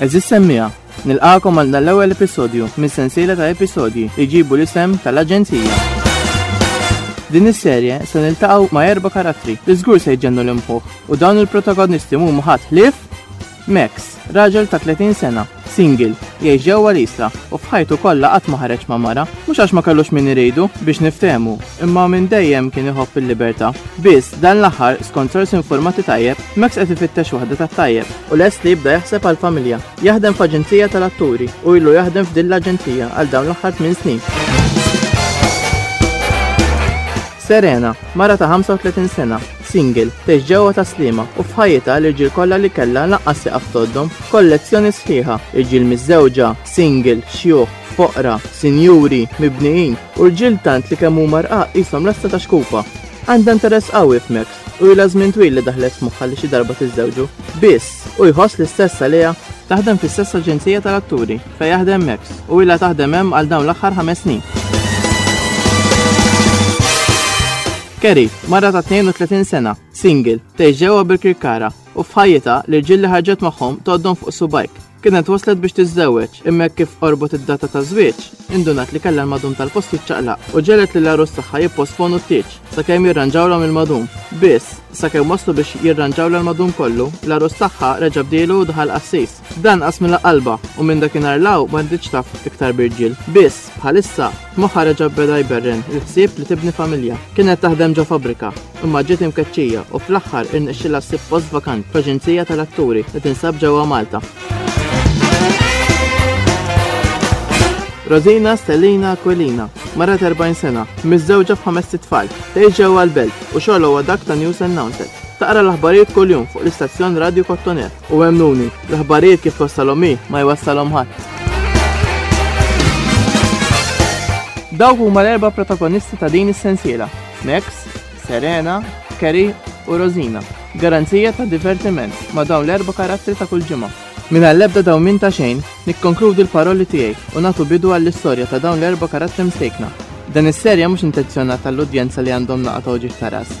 Eżis semmija, nilqakom għal dan l-ewwel episodju minn sensiela ta' episodji iġibu l-isem tal-Aġenzija. Din is-serje se niltaqgħu ma' erba' karattri li żgur se jġennu l-imħuħ u dawn il-protagonisti mhum ħadd ħlief Max, raġel ta' 30 sena, single, jgħix ġewwa l-Isla u f'ħajtu kollha qatt ma ħareġ ma' mara. Mhux għax ma kellux min iridu, biex niftehmu, imma minn dejjem kien iħobb il-libertà. Biss, dan l-aħħar, skont sorsi infurmati tajjeb, Max qed ifittex waħda tat-tajjeb. U lest li jibda jaħseb għall-familja. Jaħdem f'aġenzija tal-atturi u ilu jaħdem f'din l-aġenzija għal dawn l-aħħar tmien snin. Serena, mara ta' 35 sena, Single, tgħix ġewwa ta' Sliema u f'ħajjitha l-irġiel kollha li kellha lanqas tieqaf tgħoddhom f'kollezzjoni sħiħa, irġiel miżżewġa, single, xjuħ, foqra, sinjuri, mibnijin, u rġiel tant li kemm huma rqaq qishom rasta ta' xkupa. Għandha interess qawwi f'Max u ilha żmien twil li daħlet f'moħħha li xi darba tiżżewġu. Biss, hu jħoss li stess għaliha taħdem fl-istess aġenzija tal-atturi. fejn jaħdem Max, u ilha taħdem hemm għal dawn l-aħħar ħames snin. Kerry, mara ta' 32 sena, single, tgħix ġewwa bil-Kirkara u f'ħajjitha l-irġiel li ħarġet magħhom toddhom fuq subajk. Kienet waslet biex tiżżewweġ, imma kif qorbot id-data ta' żwieġ, indunat li kellha l-madum tal-post jiċċaqlaq u ġelet li l-arus tagħha jipposponu t-tieġ sakemm jirranġawlhom il-madum. Biss, sakemm waslu biex jirranġawla l-madum kollu, l-arus tagħha reġa' bdielu u dħal qassis. Dan qasmilha qalbha u minn dakinhar 'l hawn m'għaddietx taf iktar b'irġiel. Biss, bħalissa, f'moħħha reġa' beda jberren il-ħsieb li tibni familja. Kienet taħdem ġo fabbrika, imma ġiet imkeċċija u fl-aħħar irnexxielha ssib post vakant f'aġenzija tal-atturi li tinsab ġewwa Malta. Rosina Stellina Aquilina, mara 40 sena, miżżewġa f'ħames tfal, tgħix ġewwa l-belt u xogħol huwa dak ta' news announcer. Taqra l-aħbarijiet kuljum fuq l-istazzjon Radju Kottonet. U emmnuni, l-aħbarijiet kif twassalhom hi ma jwassalhom ħadd. Dawk huma l-erba' protagonisti ta' din is-sensiela, Max, Serena, Kerry u Rosina. Garanzija ta' divertiment ma' dawn l-erba' karattri ta' kull ġimgħa. Minn għall-ebda dawn minn ta' xejn, nikkonkludi l-paroli tiegħi u nagħtu bidu għall-istorja ta' dawn l-erba' karattri msejkna. Dan is-serja mhux intenzjonat għall-udjenza li għandhom naqa' ta' uġigħ ta' ras.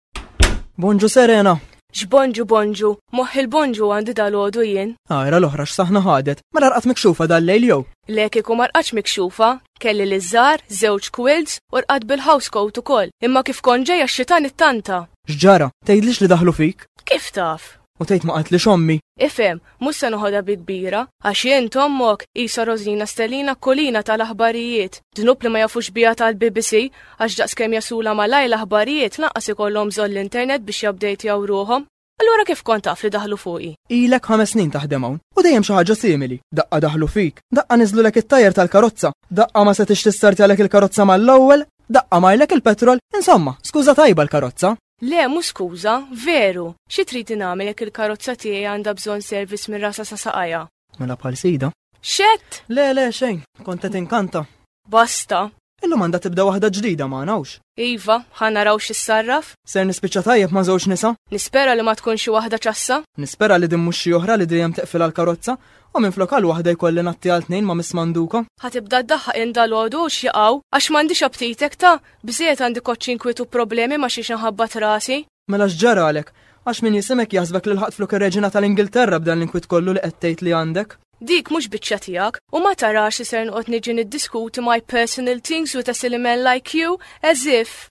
Bonġu Serena! X'bonġu bonġu, moħħ il-bonġu għandi dal-għodu jien. Għajra ah, l-oħra x'saħna ħadet, ma narqat mikxufa dal-lejl jew. Le kieku ma rqatx mikxufa, kelli li żar, żewġ quilts u rqat bil-house coat ukoll, imma kif konġeja ġejja x-xitan it-tanta. X'ġara, tgħidlix li daħlu fik? Kif taf? U tgħid ma qatlix ommi. Ifhem, mhux se noħodha bi kbira, għax jien tommok isa Rożina Stellina kolina tal-aħbarijiet, dnub li ma jafux biha tal-BBC għax daqskemm jasula malajr l-aħbarijiet lanqas ikollhom bżonn l-internet biex jabdejtjaw ruħhom. Allura kif kont taf li daħlu fuqi? Ilek ħames snin taħdem hawn u dejjem xi ħaġa simili. Daqqa daħlu fik, daqqa niżlulek it-tajer tal-karozza, daqqa ma setix tistartjalek il-karozza mal-ewwel, daqqa marlek il-petrol, insomma, skuża tajba l-karozza. Le, mhu skuża, veru! Xi tridi nagħmel jekk il-karozza tiegħi għandha bżonn service minn rasha sa saqajha? Mela bħal sejda. X'għedt? Le, le, xejn, kont qed inkanta. Basta. Illum għandha tibda waħda ġdida magħna hux? Iva, ħa naraw x'issarraf. Ser nispiċċa tajjeb ma' żewġ nisa? Nispera li ma tkun xi waħda ċassa. Nispera li din mhux xi oħra li dejjem teqfilha l-karozza u minflok għal waħda jkolli natti għal tnejn ma' Miss Manduka. Ħa tibda ddaħħaq in dalgħodu hux jaqgħu għax m'għandix apptitek ta' Bżejjed għandi koċċi inkwiet u problemi ma' xiex inħabbat rasi. Mela x'ġaralek? Għax min jisimek jaħsbek li lħaqt flok ir-Reġina tal-Ingilterra b'dan l-inkwiet kollu li qed tgħid li għandek. Dik mhux biċċa tiegħek u ma tarax li ser noqgħod niġi niddiskuti my personal things with a silly man like you as if.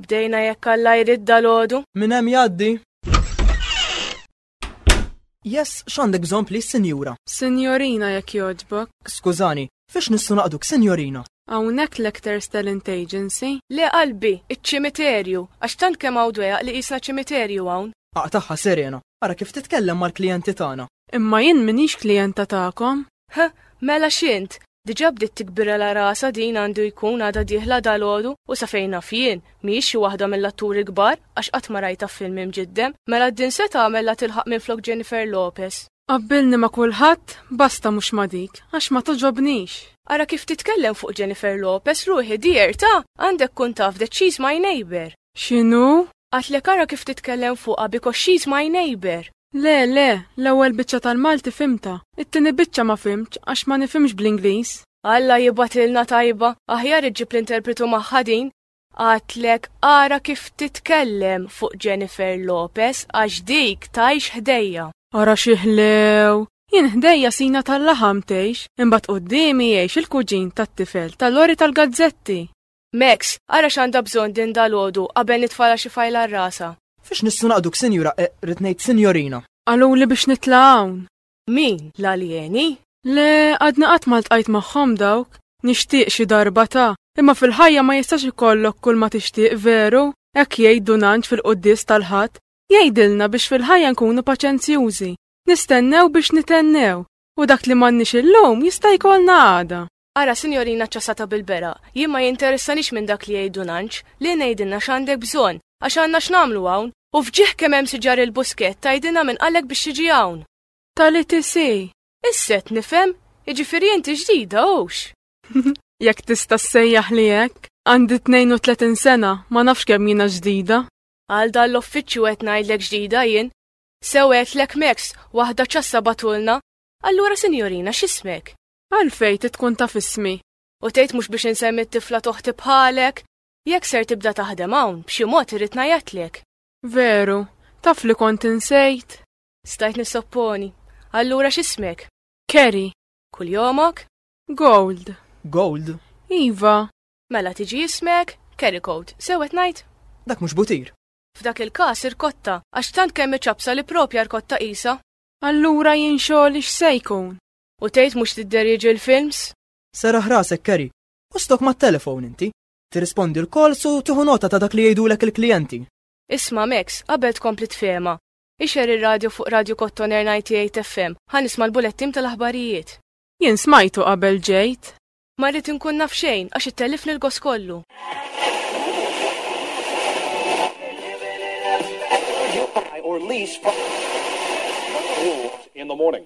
Bdejna jekk Alla jrid dalodu. Minn hemm jgħaddi. Yes, x'għandek bżonn please, sinjura? Sinjorina jekk jogħġbok. Skużani, fiex nistgħu naqduk, sinjorina? Hawnhekk l-Actors Talent Agency? Le qalbi, iċ-ċimiterju, għax tant kemm hawn dwejaq li qisna ċimiterju hawn. Aqtaħħa Serena, ara kif titkellem mal-klijenti tagħna. Imma jien m'iniex klijenta tagħkom. Ħa, mela x'int? Diġà bdiet tikbirela rasha din għandu jkun għadha dieħla dalgħodu u sa fejn naf jien, mhijiex xi waħda mill-atturi l-kbar għax qatt ma rajtha f'film imġiddem. Mela d-din se tagħmel la tilħaq minflok Jennifer Lopez. Qabbilni ma' kulħadd, basta mhux ma' dik, għax ma togħġobnix. Ara kif titkellem fuq Jennifer Lopez ruħi dear ta! Għandek tkun taf that she's my neighbour. X'inhu? Għadtlek ara kif titkellem fuqha because she's my neighbour! Le, le, l-ewwel biċċa tal-Malti fhimtha, it-tieni biċċa ma fhimtx għax ma nifhimx bl-Ingliż. Alla jibgħatilna tajba, aħjar iġġib l-interpretu magħha din! Għadtlek ara kif titkellem fuq Jennifer Lopez għax dik tgħix ħdejja. Ara xi ħlew! Jien ħdejja sina tal-laħam tgħix, imbagħad quddiemi jgħix il-kuġin tat-tifel ta' Lori tal-gazzetti. Max, ara x'għandha bżonn din dalgħodu qabel nitfala xi fajl għal rasha. Fiex nistgħu naqduk sinjura eh, rrid ngħid sinjorina. Qaluli biex nitla' hawn. Min, l-aljeni? Le, għadni qatt ma ltqajt magħhom dawk. Nixtieq xi darba ta' imma fil-ħajja ma jistax ikollok kull ma tixtieq veru, hekk jgħid Dunanġ fil-quddies tal-Ħadd. Jgħidilna biex fil-ħajja nkunu paċenzjużi, nistennew biex nitennew, u dak li m'għandniex illum jista' jkollna għada. Ara, Sinjorina ċċasata bil-beraq, jien ma jinteressanix minn dak li jgħid Dun Anġ, lejn għidilna x'għandek bżonn, għax għandna x'nagħmlu hawn, u f'ġieħ kemm hemm siġar il-buskett tgħidilna min qalek biex tiġi hawn. Tali tisi! Issa qed nifhem, jiġifieri inti ġdida hux? Jekk tista' ssejjaħli hekk, għandi 32 sena, ma nafx kemm jiena ġdida. Għal dan l-uffiċċju qed ngħidlek ġdida jien. Sew għedtlek Max, waħda ċassa batulna. Allura, Sinjorina, x'ismek? Għalfejn trid tkun taf ismi? U tgħid mhux biex insemmi t-tifla t'oħti bħalek? Jekk ser tibda taħdem hawn, b'xi mod irrid ngħajjatlek. Veru, taf li kont insejt? Stajt nissopponi. Allura x'ismek? Kerry. Kull jomok? Gold. Gold? Iva. Mela tiġi ismek? Kerry Coat. Sewet ngħid? Dak mhux butir. F'dak il-każ irkotta, għax tant kemm iċabsa li propja rkotta qisha. Allura jien xogħol x'se jkun? U tgħid mhux tidderieġi l-films? Seraħ rasek Kerry. U stok mat-telefon inti. Tirrispondi l-calls u tieħu nota ta' dak li jgħidulek il-klijenti. Isma' Max, qabel tkompli tfehma. Ixer ir-radju fuq Radju Kottoner 98 FM, ħa nisma' l-bulettim tal-aħbarijiet. Jien smajtu qabel ġejt. Ma rrid inkun naf xejn għax ittellifni l-gost kollu. or lease from in the morning.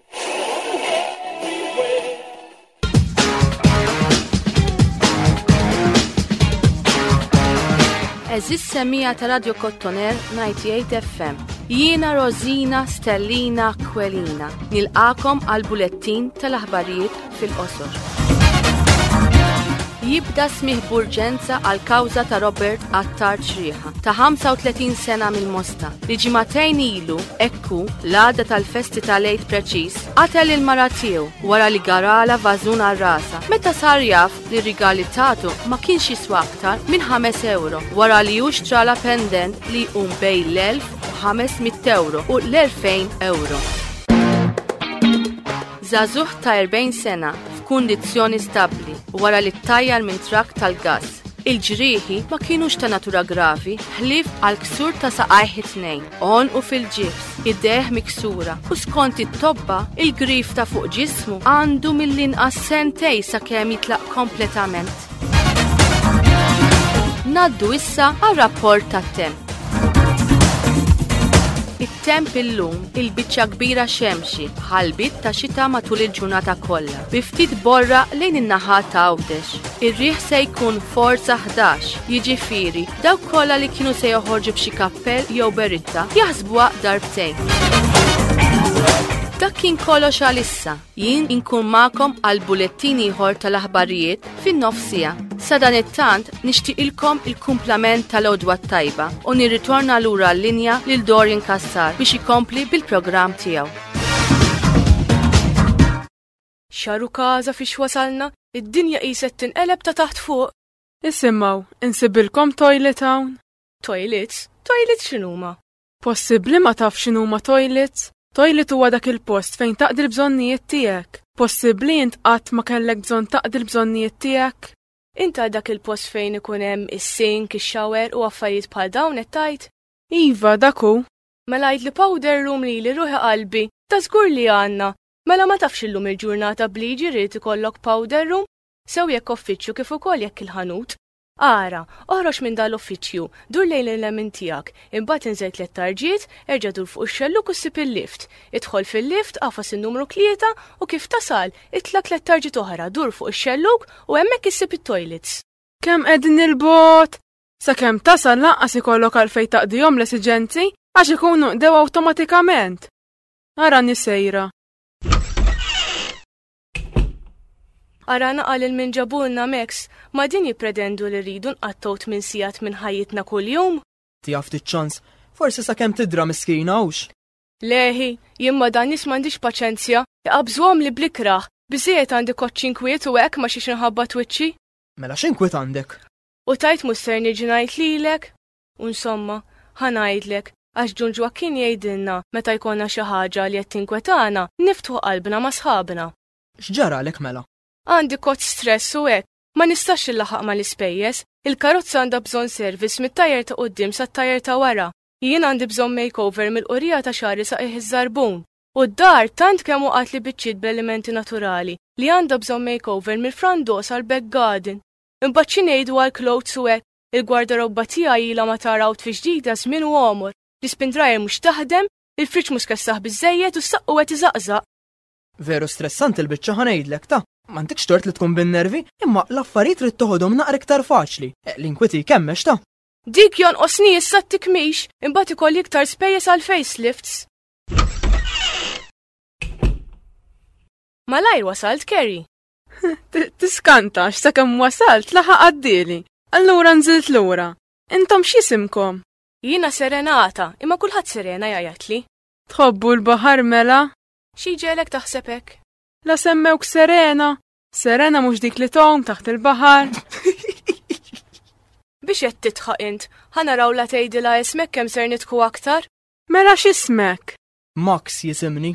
Eżis semija ta' Radio Kottoner 98 FM. Jiena Rosina Stellina Kwelina. Nilqakom għal bulettin tal-aħbarijiet fil-qosor. Jibda smigħ b'urġenza għal kawża ta' Robert Attard Xrieħa ta' 35 sena mill-Mosta li ġimatejn ilu ekku l-għada tal-festi tal-għid preċiż qatel il-mara tiegħu wara li garala vażun għal rasa meta sar jaf li r-rigali tagħtu ma kienx jiswa aktar minn 5 euro wara li hu xtrala pendent li jqum bejn l-1500 euro u l-2000 euro. Żagħżugħ ta' 40 sena f'kundizzjoni stabbli wara li ttajjar minn trakk tal-gass. Il-ġrieħi ma kienux ta' natura gravi ħlief għal ksur ta' saqajh it-tnejn, għonqu fil-ġifs, idejh miksura u skont it-tobba il-grif ta' fuq ġismu għandu mill-inqas sentej sakemm jitlaq kompletament. Naddu issa għal rapport tat-temp. Temp illum, il-biċċa kbira xemxi ħalbiet ta' xita matul il-ġurnata kollha, bi ftit borraq lejn in-naħat ta' Għawdex. Ir-riħ se jkun forza ħdax, jiġifieri, dawk kollha li kienu se joħorġu b'xi kappell jew beritta, jaħsbuha darbtejn. Dak kien kollox għalissa. Jien inkun magħkom għal bulettin ieħor tal-aħbarijiet fin-nofsiegħa. Sadanittant nixtieqilkom il-kumplament tal-għodwa t-tajba u nirritorna lura l-linja lil Dorian Cassar biex ikompli bil-programm tiegħu. Xaru każa fiex wasalna, id-dinja qiset tinqeleb ta' taħt fuq. Isimgħu, insibilkom toilet hawn? Toilets? Toilets x'inhuma? Possibbli ma tafx x'inhuma toilets? Toilet huwa dak il-post fejn taqdi l-bżonnijiet tiegħek. Possibbli int qatt ma kellek bżonn taqdi l-bżonnijiet tiegħek? Int għal dak il-post fejn ikun hemm is-sink, ix-shower u affarijiet bħal dawn qed tgħid? Iva, dak hu. Mela għidli powder room lili ruħi qalbi, ta' żgur li għandna. Mela ma tafx illum il-ġurnata b'liġi rrid ikollok powder room, sew jekk uffiċċju kif ukoll jekk il-ħanut. Ara, oħroġ minn dan l-uffiċċju, dur lejn il-lemin tiegħek, imbagħad inżel tliet tarġiet, erġa' dur fuq ix-xellug u ssib il-lift. Idħol fil-lift, agħfas in-numru tlieta u kif tasal, itla' tliet tarġiet oħra, dur fuq ix-xellug u hemmhekk issib it-toilets. Kemm qegħdin 'il bogħod! Sakemm tasal lanqas ikollok għalfejn taqdihom l-esiġenzi għax ikunu qdew awtomatikament. Ara nisejra. Ara naqa' lil min ġabulna Max, ma' din jippretendu li rridu nqattgħu tmien sigħat minn ħajjitna kuljum? Tiha ftit ċans, forsi sakemm tidra miskina, hux? Le hi, jien ma' dan nies m'għandix paċenzja, iqabżuhom li bl-ikrah, biżżejjed għandi koċċi nkwiet u hekk ma xiex inħabbat wiċċi. Mela x'inkwiet għandek? U tgħid mhux ser niġi ngħid lilek? U nsomma, ħa ngħidlek, għax Dun Ġwakkin jgħidilna meta jkollna xi ħaġa li qed tinkwetana, niftħu qalbna ma' sħabna. X'ġaralek mela? Għandi kott stress u hekk, ma nistax inlaħaq mal-ispejjeż, il-karozza għandha bżonn service mit-tajer ta' quddiem sat-tajer ta' wara, jien għandi bżonn makeover mill-qurija ta' xagħri sa qiegħ iż-żarbun, u d-dar tant kemm waqgħatli biċċiet bl-elementi naturali li għandha bżonn makeover mill-front door sal-back garden. Imbagħad xi ngħidu għall-clothes u hekk, Il-gwardarobba tiegħi ilha ma tara outfit ġdida żmien u għomor. L-ispindrajer mhux taħdem, il-friġġ mhu skessaħ biżżejjed u s-saqqu qed iżaqżaq. Veru stressanti l-biċċa ħa ngħidlek, ta. M'għandekx tort li tkun bin-nervi, imma l-affarijiet trid toħodhom naqra iktar faċli. L-inkwiti jkemmex, ta. Dik jonqosni issa t-tikmix, imbagħad ikolli iktar spejjeż għal facelifts. Malajr wasalt Kerry. Tiskanta, x'sakemm wasalt laħaq għaddieli. Allura nżilt lura. Intom x'isimkom? Jiena Serenata, imma kulħadd Serena jgħajatli. Tħobbu l-baħar mela? Xi ġelek taħsebek? La semmewk Serena, Serena mhux dik li tom taħt il-baħar. Biex qed titħaq int, ħanaraw la tgħidilha ismek kemm ser nitku aktar? Mela x'ismek? Max jisimni.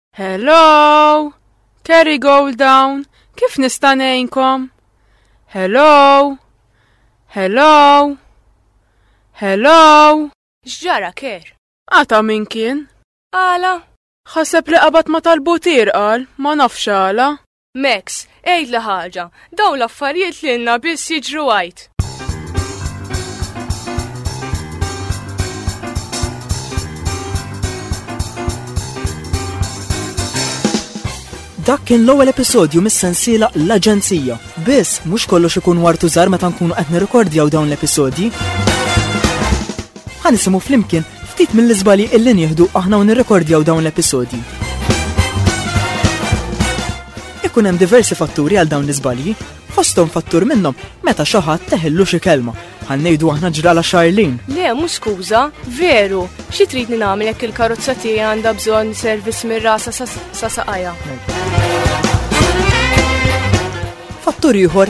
Hello! Kerry Gold down, kif nista' ngħinkom? Hello! Hello! Hello! X'ġara ker? Għata min kien? Għala? Ħaseb li qabad ma talbu tirqal, ma nafx għala. Max, għidli ħaġa, dawn l-affarijiet li għandna biss jiġru għajt. Dak kien l-ewwel episodju mis-sensiela L-Aġenzija. Biss, mhux kollox ikun wartu żar meta nkunu qed nirrekordjaw dawn l-episodji. Ħa nisimgħu flimkien ftit mill-iżbalji illi nieħdu aħna u nirrekordjaw dawn l-episodji. Ikun hemm diversi fatturi għal dawn l-iżbalji, fosthom fattur minnhom meta xi ħadd teħillu xi kelma Għan nejdu aħna ġrala xarlin. Le, mux skuza, veru. Xi trid nagħmel jekk il-karozza tiegħi għandha bżonn servis mir-rasa sa saqajja. Fattur ieħor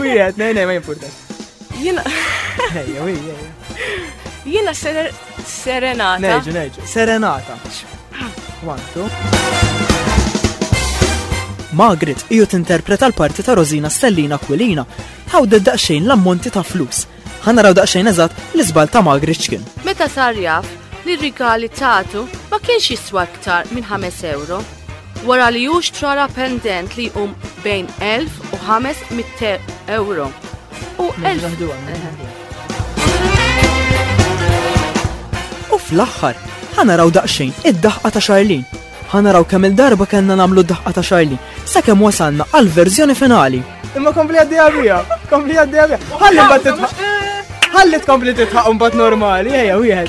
Wieħed, nej, nej, ma jimpurtax. Jina. Ejja, ejja. Jina serenata. Neġu, neġu. Serenata. Wantu. Margaret iju tinterpreta l-parti ta' Rosina Stellina Aquilina. Ħawdet daqxejn l-ammonti ta' flus Ħa naraw daqsxejn eżatt l-iżbal ta' Margaret x'kien. Meta sar jaf li r-rigali tagħtu ma kienx jiswa iktar minn 5 euro. Wara li hu xtrara pendent li jqum bejn 1000 u 500 euro. U 1000 U fl-aħħar, ħana raw daqsxejn id-daħqa ta' Charlene Ħa naraw kemm-il darba kellna nagħmlu d-daħqa ta' Charlie, sakemm wasalna għall-verżjoni finali. Imma kompli għaddejja bija, kompli għaddejja bija. Ħalli mbagħad titħaq. Ħalli tkompli titħaq mbagħad normali, ejja wieħed.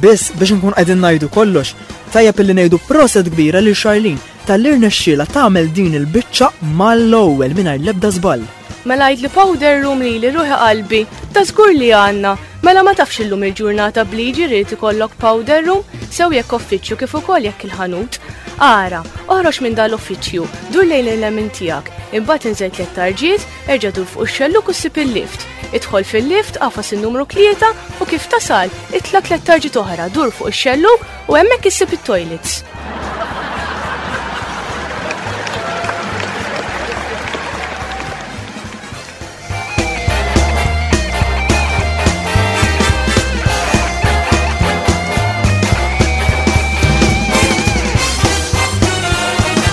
Biss biex inkunu qegħdin ngħidu kollox, tajjeb illi ngħidu proset kbira lil Charlene talli rnexxielha tagħmel din il-biċċa mal-ewwel mingħajr l-ebda żball. Mela għidli powder room lili ruħi qalbi, ta' żgur li għandna. Mela ma tafx illum il-ġurnata bliġi rrid ikollok powder room, sew jekk uffiċċju kif ukoll jekk il-ħanut. Ara, oħroġ minn dal-uffiċċju, dur lejn il-lemin tiegħek, imbagħad inżel tliet tarġiet, Erġa' dur fuq ix-xellug u ssib il-lift. Idħol fil-lift, agħfas in-numru tlieta u kif tasal, itla' tlett tarġiet oħra, dur fuq ix-xellug u hemmhekk issib it-toilets.